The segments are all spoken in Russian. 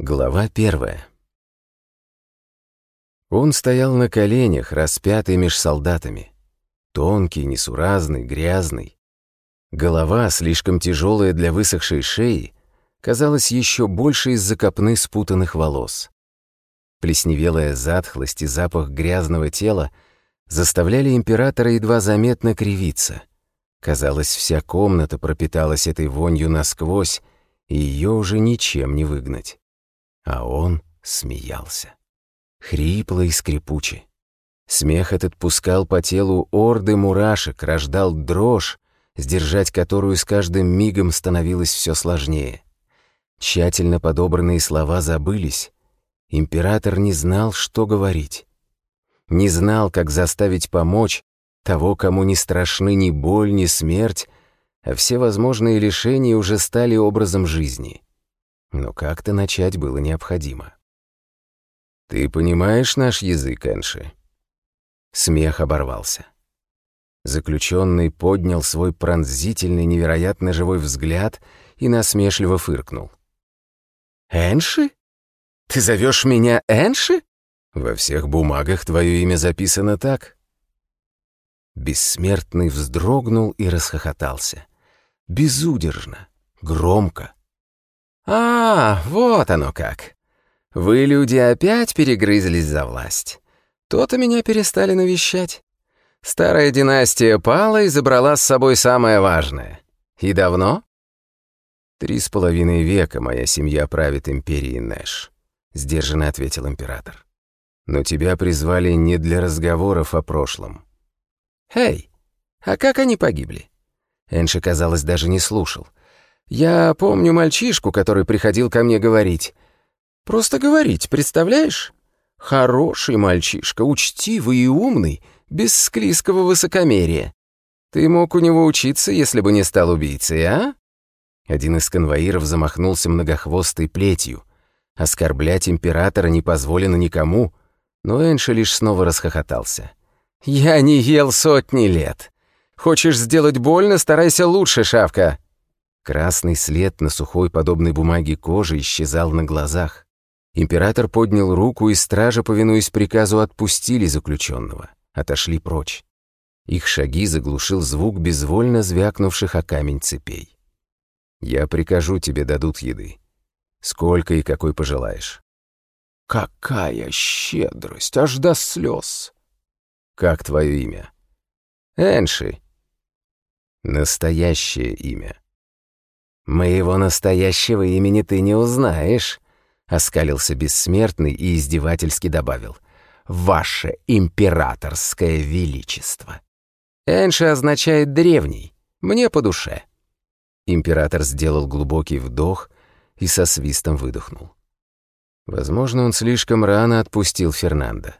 Глава первая. Он стоял на коленях, распятый меж солдатами. Тонкий, несуразный, грязный. Голова, слишком тяжелая для высохшей шеи, казалась еще больше из-за копны спутанных волос. Плесневелая затхлость и запах грязного тела заставляли императора едва заметно кривиться. Казалось, вся комната пропиталась этой вонью насквозь, и ее уже ничем не выгнать а он смеялся. Хрипло и скрипуче. Смех этот пускал по телу орды мурашек, рождал дрожь, сдержать которую с каждым мигом становилось все сложнее. Тщательно подобранные слова забылись. Император не знал, что говорить. Не знал, как заставить помочь того, кому не страшны ни боль, ни смерть, а все возможные лишения уже стали образом жизни но как-то начать было необходимо. «Ты понимаешь наш язык, Энши?» Смех оборвался. Заключенный поднял свой пронзительный, невероятно живой взгляд и насмешливо фыркнул. «Энши? Ты зовешь меня Энши?» «Во всех бумагах твое имя записано так», Бессмертный вздрогнул и расхохотался. Безудержно, громко, «А, вот оно как! Вы, люди, опять перегрызлись за власть. То-то меня перестали навещать. Старая династия пала и забрала с собой самое важное. И давно?» «Три с половиной века моя семья правит империей Нэш», — сдержанно ответил император. «Но тебя призвали не для разговоров о прошлом». «Эй, а как они погибли?» Энши, казалось, даже не слушал — я помню мальчишку, который приходил ко мне говорить. Просто говорить, представляешь? Хороший мальчишка, учтивый и умный, без склизкого высокомерия. Ты мог у него учиться, если бы не стал убийцей, а? Один из конвоиров замахнулся многохвостой плетью. Оскорблять императора не позволено никому, но Энши лишь снова расхохотался. «Я не ел сотни лет. Хочешь сделать больно, старайся лучше, Шавка!» Красный след на сухой подобной бумаге кожи исчезал на глазах. Император поднял руку, и стражи, повинуясь приказу, отпустили заключенного, отошли прочь. Их шаги заглушил звук безвольно звякнувших о камень цепей. «Я прикажу, тебе дадут еды. Сколько и какой пожелаешь». «Какая щедрость! Аж до слез!» «Как твое имя?» «Энши». «Настоящее имя». «Моего настоящего имени ты не узнаешь», — оскалился бессмертный и издевательски добавил. «Ваше императорское величество». «Энши» означает «древний», «мне по душе». Император сделал глубокий вдох и со свистом выдохнул. Возможно, он слишком рано отпустил Фернанда.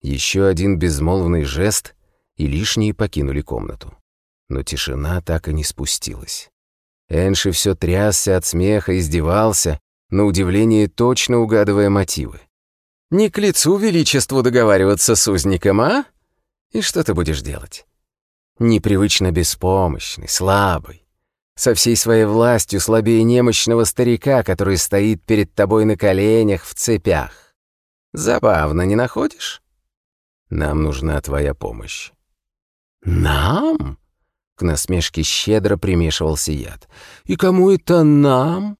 Еще один безмолвный жест, и лишние покинули комнату. Но тишина так и не спустилась. Энши все трясся от смеха, издевался, на удивление точно угадывая мотивы. «Не к лицу величеству договариваться с узником, а? И что ты будешь делать?» Непривычно беспомощный, слабый, со всей своей властью слабее немощного старика, который стоит перед тобой на коленях в цепях. Забавно, не находишь? Нам нужна твоя помощь. «Нам?» к насмешке щедро примешивался яд. «И кому это нам?»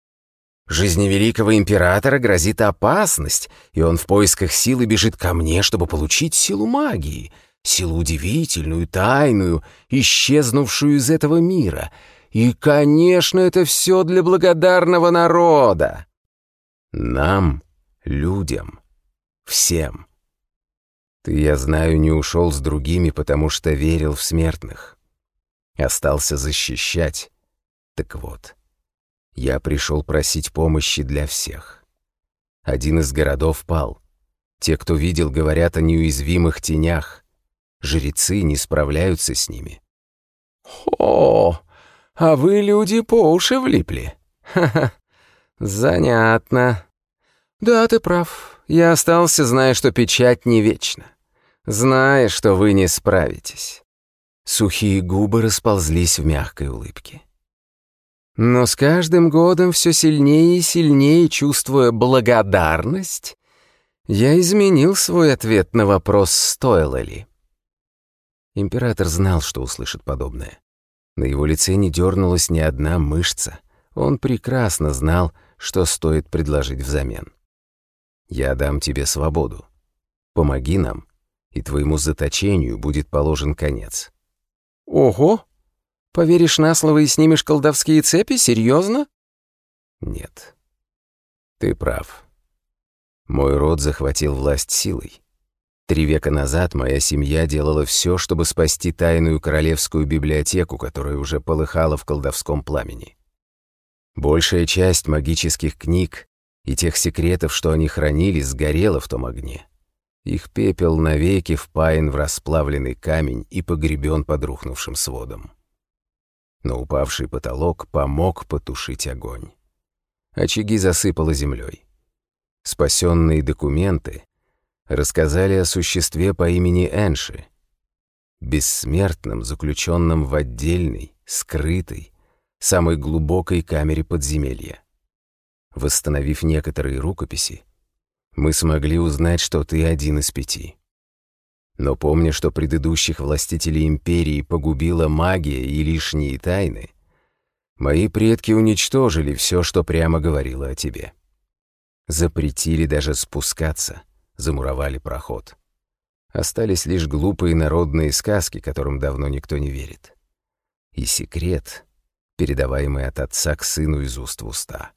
«Жизни великого императора грозит опасность, и он в поисках силы бежит ко мне, чтобы получить силу магии, силу удивительную, тайную, исчезнувшую из этого мира. И, конечно, это все для благодарного народа!» «Нам, людям, всем!» «Ты, я знаю, не ушел с другими, потому что верил в смертных» остался защищать. Так вот, я пришел просить помощи для всех. Один из городов пал. Те, кто видел, говорят о неуязвимых тенях. Жрецы не справляются с ними. «О, а вы, люди, по уши влипли. Ха-ха, занятно. Да, ты прав. Я остался, зная, что печать не вечна. Зная, что вы не справитесь. Сухие губы расползлись в мягкой улыбке. Но с каждым годом все сильнее и сильнее чувствуя благодарность, я изменил свой ответ на вопрос, стоило ли. Император знал, что услышит подобное. На его лице не дернулась ни одна мышца. Он прекрасно знал, что стоит предложить взамен. «Я дам тебе свободу. Помоги нам, и твоему заточению будет положен конец. Ого! Поверишь на слово и снимешь колдовские цепи? Серьезно? Нет. Ты прав. Мой род захватил власть силой. Три века назад моя семья делала все, чтобы спасти тайную королевскую библиотеку, которая уже полыхала в колдовском пламени. Большая часть магических книг и тех секретов, что они хранили, сгорела в том огне. Их пепел навеки впаян в расплавленный камень и погребен под рухнувшим сводом. Но упавший потолок помог потушить огонь. Очаги засыпало землей. Спасенные документы рассказали о существе по имени Энши, бессмертном, заключенном в отдельной, скрытой, самой глубокой камере подземелья. Восстановив некоторые рукописи, мы смогли узнать, что ты один из пяти. Но помня, что предыдущих властителей империи погубила магия и лишние тайны, мои предки уничтожили все, что прямо говорило о тебе. Запретили даже спускаться, замуровали проход. Остались лишь глупые народные сказки, которым давно никто не верит. И секрет, передаваемый от отца к сыну из уст в уста.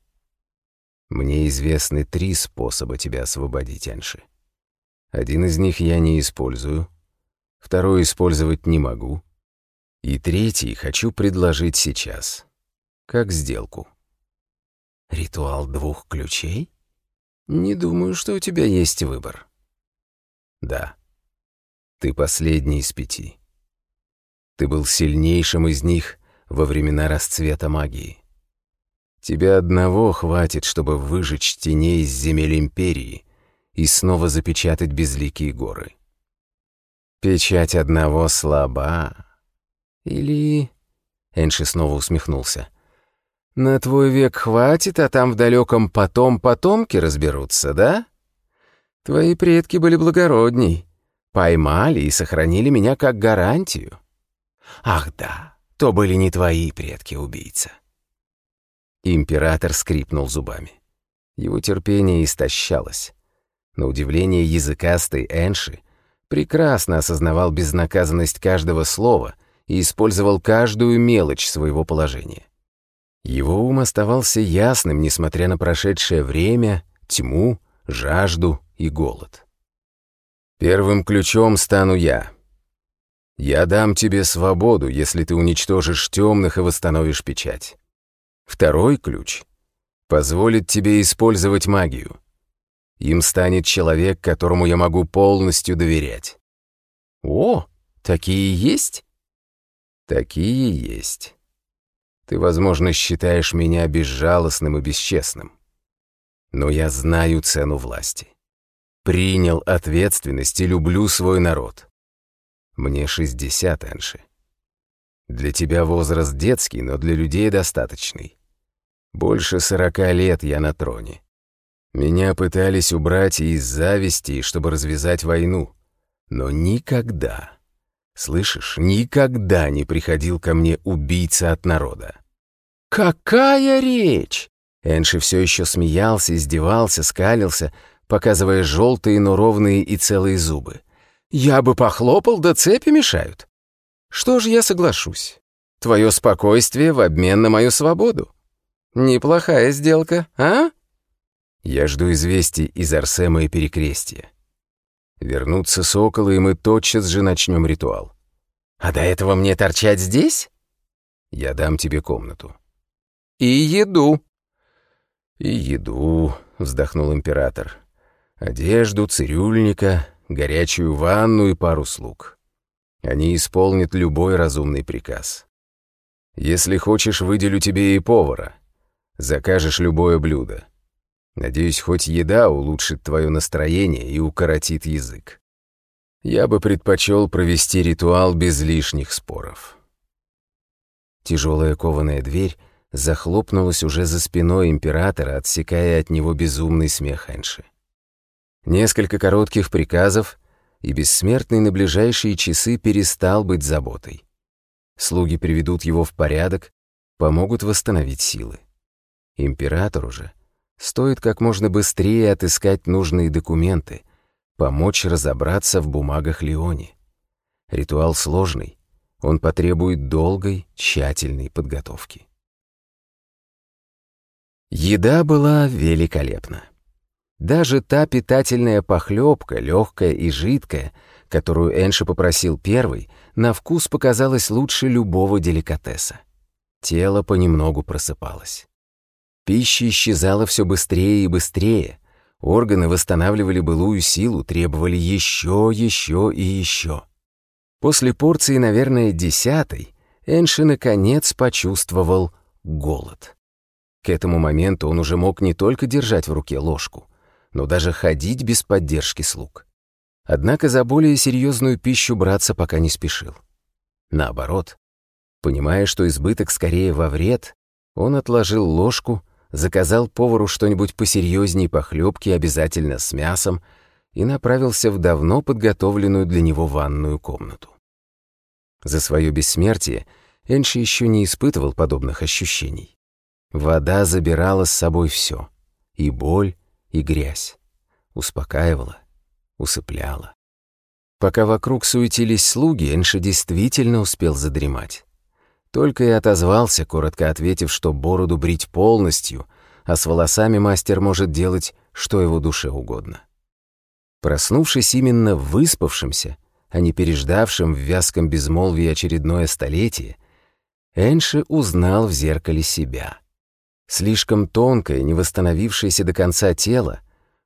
Мне известны три способа тебя освободить, Анши. Один из них я не использую, второй использовать не могу, и третий хочу предложить сейчас, как сделку. Ритуал двух ключей? Не думаю, что у тебя есть выбор. Да. Ты последний из пяти. Ты был сильнейшим из них во времена расцвета магии. Тебя одного хватит, чтобы выжечь теней из земель империи и снова запечатать безликие горы. Печать одного слаба. Или... Энши снова усмехнулся. На твой век хватит, а там в далеком потом потомки разберутся, да? Твои предки были благородней. Поймали и сохранили меня как гарантию. Ах да, то были не твои предки, убийца. Император скрипнул зубами. Его терпение истощалось. На удивление языкастый Энши прекрасно осознавал безнаказанность каждого слова и использовал каждую мелочь своего положения. Его ум оставался ясным, несмотря на прошедшее время, тьму, жажду и голод. «Первым ключом стану я. Я дам тебе свободу, если ты уничтожишь темных и восстановишь печать. Второй ключ позволит тебе использовать магию. Им станет человек, которому я могу полностью доверять. О, такие есть? Такие есть. Ты, возможно, считаешь меня безжалостным и бесчестным. Но я знаю цену власти. Принял ответственность и люблю свой народ. Мне 60, Анши. Для тебя возраст детский, но для людей достаточный. Больше сорока лет я на троне. Меня пытались убрать из зависти, чтобы развязать войну. Но никогда, слышишь, никогда не приходил ко мне убийца от народа. «Какая речь!» Энши все еще смеялся, издевался, скалился, показывая желтые, но ровные и целые зубы. «Я бы похлопал, да цепи мешают. Что ж, я соглашусь. Твое спокойствие в обмен на мою свободу. Неплохая сделка, а? Я жду известий из Арсема и Перекрестия. Вернутся соколы, и мы тотчас же начнем ритуал. А до этого мне торчать здесь? Я дам тебе комнату. И еду. И еду, вздохнул император. Одежду, цирюльника, горячую ванну и пару слуг. Они исполнят любой разумный приказ. Если хочешь, выделю тебе и повара. Закажешь любое блюдо. Надеюсь, хоть еда улучшит твое настроение и укоротит язык. Я бы предпочел провести ритуал без лишних споров. Тяжелая кованая дверь захлопнулась уже за спиной императора, отсекая от него безумный смех Энши. Несколько коротких приказов — и бессмертный на ближайшие часы перестал быть заботой. Слуги приведут его в порядок, помогут восстановить силы. Императору же стоит как можно быстрее отыскать нужные документы, помочь разобраться в бумагах Леони. Ритуал сложный, он потребует долгой, тщательной подготовки. Еда была великолепна. Даже та питательная похлебка, легкая и жидкая, которую Энши попросил первый, на вкус показалась лучше любого деликатеса. Тело понемногу просыпалось. Пища исчезала все быстрее и быстрее. Органы восстанавливали былую силу, требовали еще, еще и еще. После порции, наверное, десятой, Энши наконец почувствовал голод. К этому моменту он уже мог не только держать в руке ложку, но даже ходить без поддержки слуг. Однако за более серьезную пищу браться пока не спешил. Наоборот, понимая, что избыток скорее во вред, он отложил ложку, заказал повару что-нибудь посерьезней похлебки, обязательно с мясом, и направился в давно подготовленную для него ванную комнату. За свое бессмертие Энши еще не испытывал подобных ощущений. Вода забирала с собой все — и боль, и грязь. Успокаивала, усыпляла. Пока вокруг суетились слуги, Энши действительно успел задремать. Только и отозвался, коротко ответив, что бороду брить полностью, а с волосами мастер может делать, что его душе угодно. Проснувшись именно выспавшимся, а не переждавшим в вязком безмолвии очередное столетие, Энши узнал в зеркале себя — слишком тонкое, не восстановившееся до конца тело,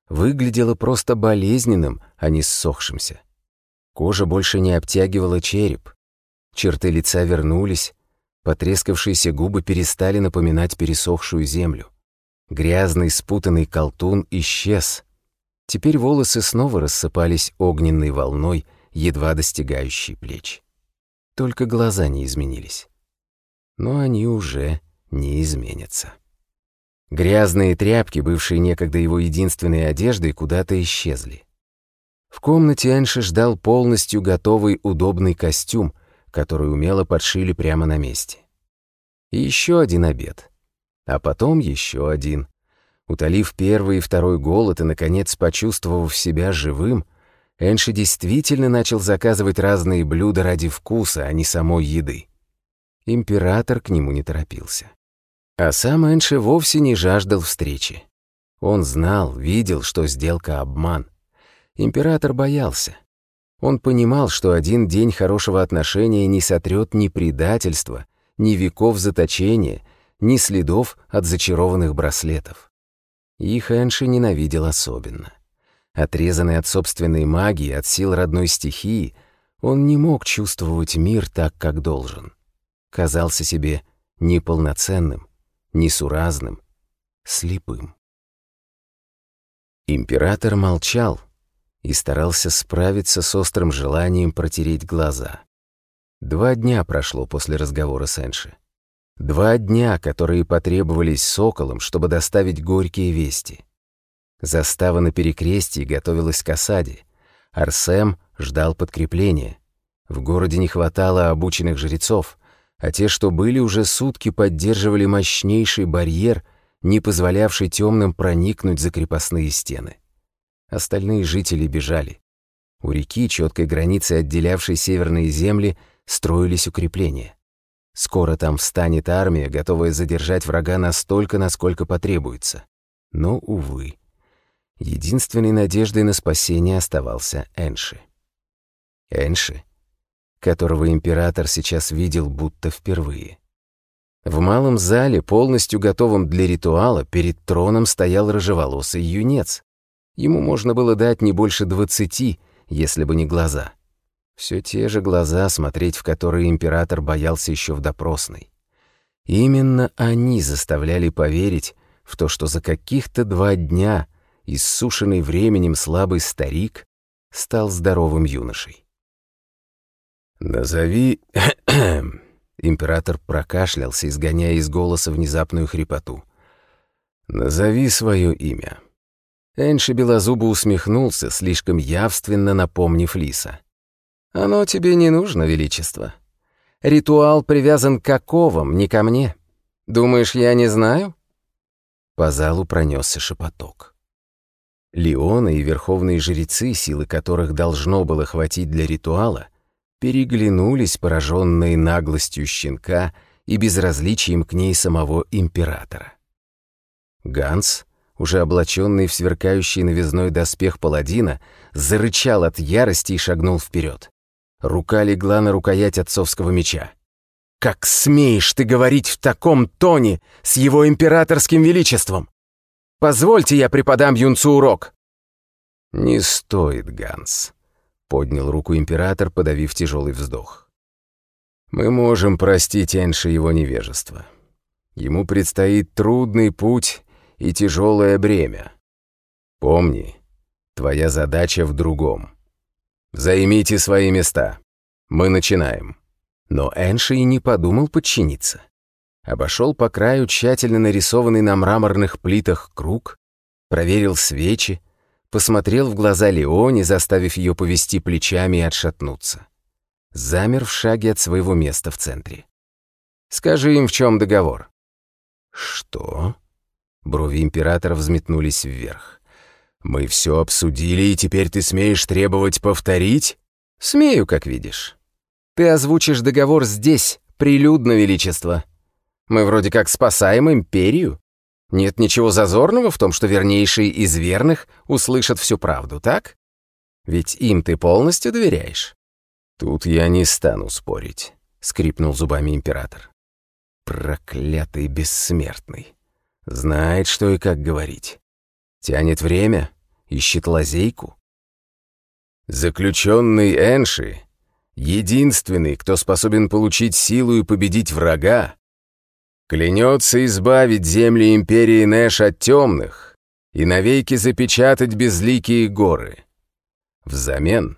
выглядело просто болезненным, а не ссохшимся. Кожа больше не обтягивала череп. Черты лица вернулись, потрескавшиеся губы перестали напоминать пересохшую землю. Грязный спутанный колтун исчез. Теперь волосы снова рассыпались огненной волной, едва достигающей плеч. Только глаза не изменились. Но они уже не изменятся. Грязные тряпки, бывшие некогда его единственной одеждой, куда-то исчезли. В комнате Энши ждал полностью готовый удобный костюм, который умело подшили прямо на месте. И еще один обед. А потом еще один. Утолив первый и второй голод и, наконец, почувствовав себя живым, Энши действительно начал заказывать разные блюда ради вкуса, а не самой еды. Император к нему не торопился. А сам Энши вовсе не жаждал встречи. Он знал, видел, что сделка — обман. Император боялся. Он понимал, что один день хорошего отношения не сотрет ни предательства, ни веков заточения, ни следов от зачарованных браслетов. Их Энши ненавидел особенно. Отрезанный от собственной магии, от сил родной стихии, он не мог чувствовать мир так, как должен. Казался себе неполноценным, несуразным, слепым. Император молчал и старался справиться с острым желанием протереть глаза. Два дня прошло после разговора с Энши. Два дня, которые потребовались соколам, чтобы доставить горькие вести. Застава на перекрестии готовилась к осаде. Арсем ждал подкрепления. В городе не хватало обученных жрецов, а те, что были уже сутки, поддерживали мощнейший барьер, не позволявший темным проникнуть за крепостные стены. Остальные жители бежали. У реки, четкой границы отделявшей северные земли, строились укрепления. Скоро там встанет армия, готовая задержать врага настолько, насколько потребуется. Но, увы. Единственной надеждой на спасение оставался Энши. Энши которого император сейчас видел будто впервые. В малом зале, полностью готовом для ритуала, перед троном стоял рыжеволосый юнец. Ему можно было дать не больше двадцати, если бы не глаза. Все те же глаза, смотреть в которые император боялся еще в допросной. Именно они заставляли поверить в то, что за каких-то два дня иссушенный временем слабый старик стал здоровым юношей. Назови Император прокашлялся, изгоняя из голоса внезапную хрипоту. «Назови свое имя». Энши Белозубо усмехнулся, слишком явственно напомнив Лиса. «Оно тебе не нужно, Величество. Ритуал привязан к оковам, не ко мне. Думаешь, я не знаю?» По залу пронесся шепоток. Леона и верховные жрецы, силы которых должно было хватить для ритуала, — переглянулись, пораженные наглостью щенка и безразличием к ней самого императора. Ганс, уже облаченный в сверкающий новизной доспех паладина, зарычал от ярости и шагнул вперед. Рука легла на рукоять отцовского меча. «Как смеешь ты говорить в таком тоне с его императорским величеством? Позвольте я преподам юнцу урок!» «Не стоит, Ганс», Поднял руку император, подавив тяжелый вздох. «Мы можем простить Энши его невежество. Ему предстоит трудный путь и тяжелое бремя. Помни, твоя задача в другом. Займите свои места. Мы начинаем». Но Энши и не подумал подчиниться. Обошел по краю тщательно нарисованный на мраморных плитах круг, проверил свечи, посмотрел в глаза Леоне, заставив ее повести плечами и отшатнуться. Замер в шаге от своего места в центре. «Скажи им, в чем договор». «Что?» Брови императора взметнулись вверх. «Мы все обсудили, и теперь ты смеешь требовать повторить?» «Смею, как видишь. Ты озвучишь договор здесь, прилюдно, Величество. Мы вроде как спасаем империю». Нет ничего зазорного в том, что вернейшие из верных услышат всю правду, так? Ведь им ты полностью доверяешь». «Тут я не стану спорить», — скрипнул зубами император. «Проклятый бессмертный. Знает, что и как говорить. Тянет время, ищет лазейку». «Заключенный Энши, единственный, кто способен получить силу и победить врага, клянется избавить земли империи Нэш от темных и навеки запечатать безликие горы. Взамен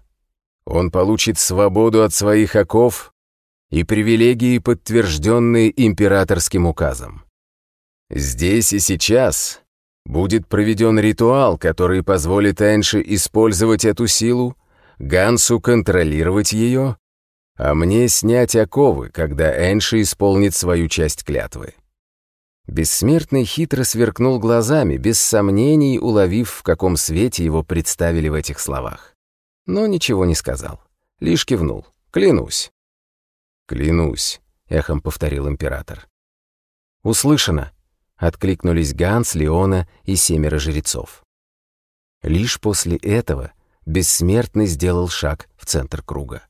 он получит свободу от своих оков и привилегии, подтвержденные императорским указом. Здесь и сейчас будет проведен ритуал, который позволит Энши использовать эту силу, Гансу контролировать ее, а мне снять оковы, когда Энши исполнит свою часть клятвы». Бессмертный хитро сверкнул глазами, без сомнений уловив, в каком свете его представили в этих словах. Но ничего не сказал, лишь кивнул. «Клянусь». «Клянусь», — эхом повторил император. «Услышано», — откликнулись Ганс, Леона и семеро жрецов. Лишь после этого бессмертный сделал шаг в центр круга.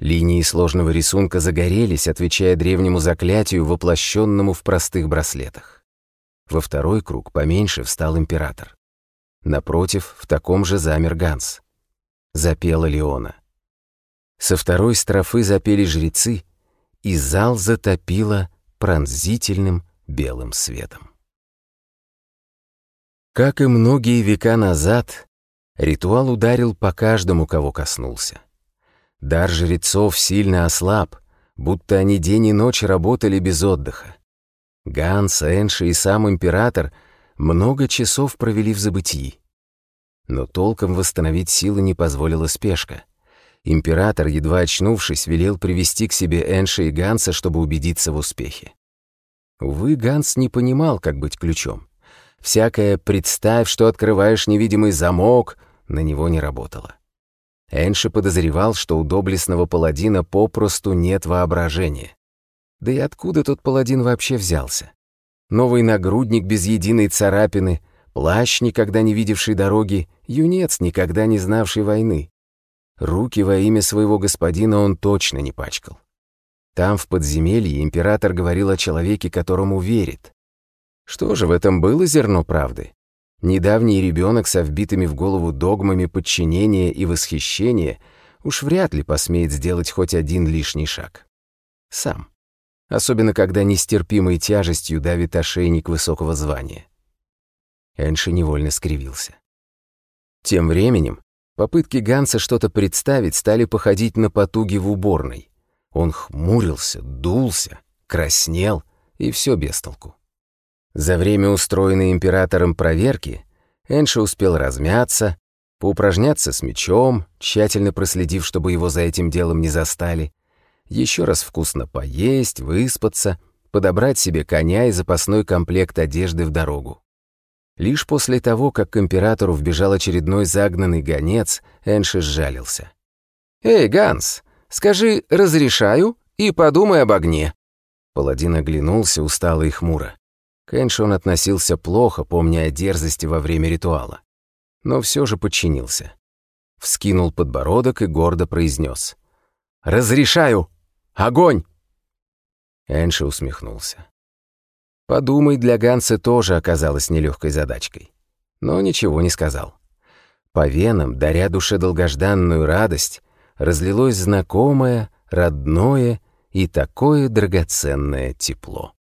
Линии сложного рисунка загорелись, отвечая древнему заклятию, воплощенному в простых браслетах. Во второй круг поменьше встал император. Напротив, в таком же замер Ганс. Запела Леона. Со второй строфы запели жрецы, и зал затопило пронзительным белым светом. Как и многие века назад, ритуал ударил по каждому, кого коснулся. Дар жрецов сильно ослаб, будто они день и ночь работали без отдыха. Ганс, Энши и сам император много часов провели в забытии. Но толком восстановить силы не позволила спешка. Император, едва очнувшись, велел привести к себе Энши и Ганса, чтобы убедиться в успехе. Увы, Ганс не понимал, как быть ключом. Всякое «представь, что открываешь невидимый замок» на него не работало. Энши подозревал, что у доблестного паладина попросту нет воображения. Да и откуда тот паладин вообще взялся? Новый нагрудник без единой царапины, плащ, никогда не видевший дороги, юнец, никогда не знавший войны. Руки во имя своего господина он точно не пачкал. Там, в подземелье, император говорил о человеке, которому верит. Что же, в этом было зерно правды? Недавний ребенок со вбитыми в голову догмами подчинения и восхищения уж вряд ли посмеет сделать хоть один лишний шаг. Сам. Особенно, когда нестерпимой тяжестью давит ошейник высокого звания. Энши невольно скривился. Тем временем попытки Ганса что-то представить стали походить на потуги в уборной. Он хмурился, дулся, краснел, и все без толку. За время устроенной императором проверки Энши успел размяться, поупражняться с мечом, тщательно проследив, чтобы его за этим делом не застали, еще раз вкусно поесть, выспаться, подобрать себе коня и запасной комплект одежды в дорогу. Лишь после того, как к императору вбежал очередной загнанный гонец, Энши сжалился. «Эй, Ганс, скажи «разрешаю» и подумай об огне». Паладин оглянулся устало и хмуро. Кэншон относился плохо, помня о дерзости во время ритуала. Но все же подчинился. Вскинул подбородок и гордо произнес. «Разрешаю! Огонь!» Энши усмехнулся. Подумай, для Ганса тоже оказалось нелегкой задачкой. Но ничего не сказал. По венам, даря душе долгожданную радость, разлилось знакомое, родное и такое драгоценное тепло.